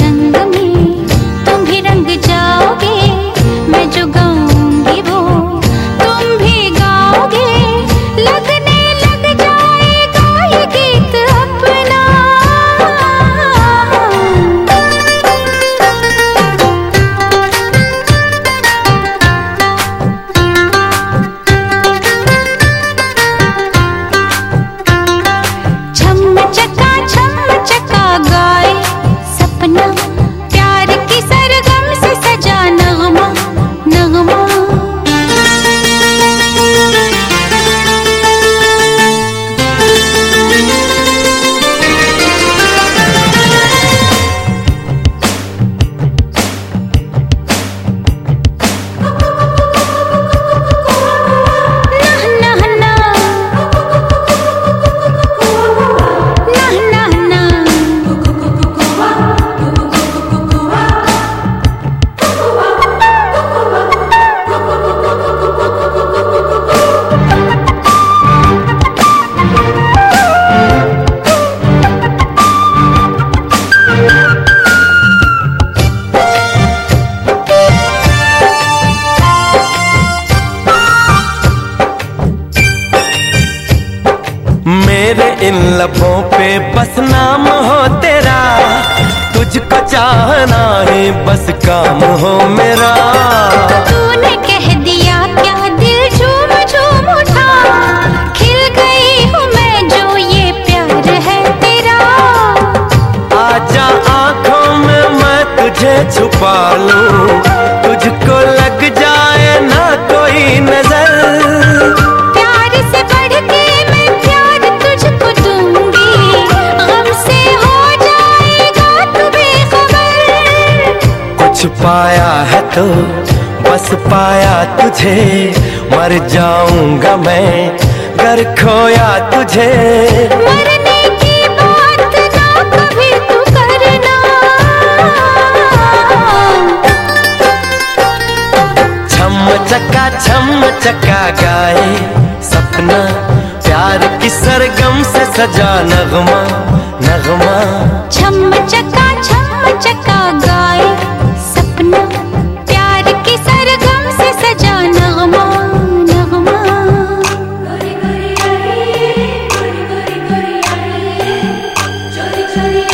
रंग इन लफों पे बस नाम हो तेरा। तुझको चाहना है बस काम हो मेरा। कह दिया क्या दिल खिल गई हूँ मैं जो ये प्यार है तेरा। में तुझे छुपा लू। तुझको लग जाए ना कोई नज़र। कुछ पाया है तो बस पाया तुझे। मर जाऊँगा मैं घर खोया तुझे। मरने की बात ना कभी तू करना। छम चका छम चका गाए सपना प्यार की सरगम से सजा नगमा नगमा। छम चका छम चका गाए। Shri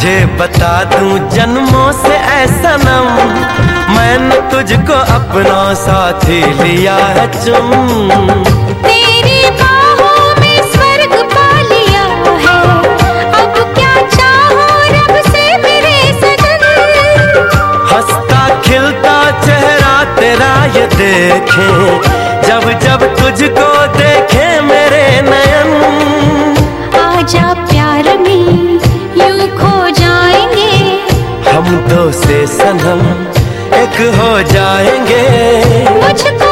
तुझे बता दूँ जन्मों से ऐसा नम। मैंने तुझको अपना साथी लिया है चुम। तेरी बाहों में स्वर्ग पा लिया है। अब क्या चाहो रब से मेरे सजन। हंसता खिलता चेहरा तेरा ये देखे। जब जब तुझको देखे दो से सनम एक हो जाएँगे। मुझको